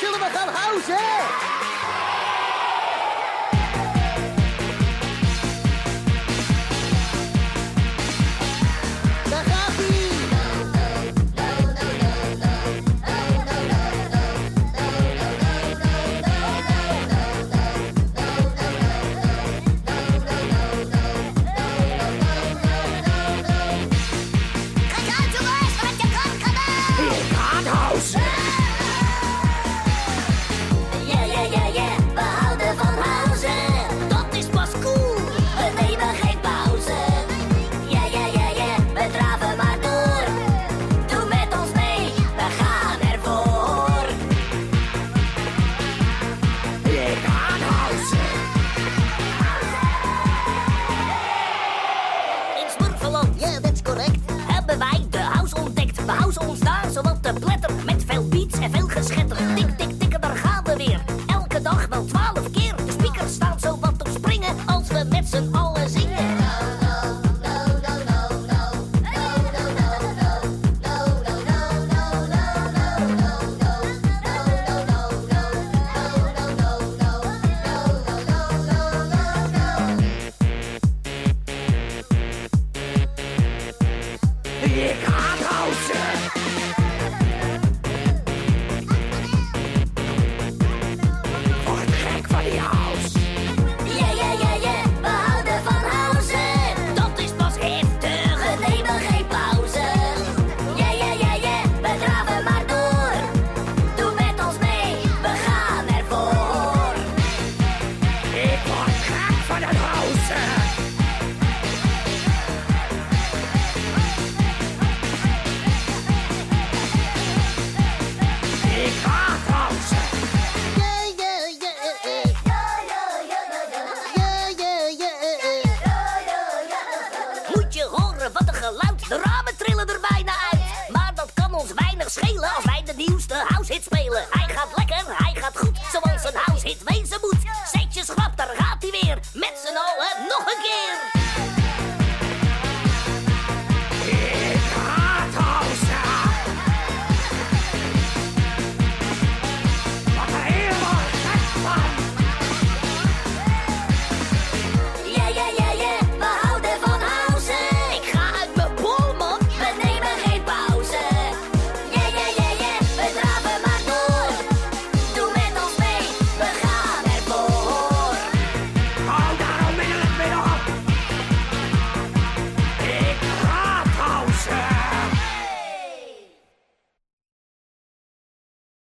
zullen we gaan housen? Ég hatt á sér De ramen trillen er bijna uit. Maar dat kan ons weinig schelen als wij de nieuwste househit spelen. Hij gaat lekker,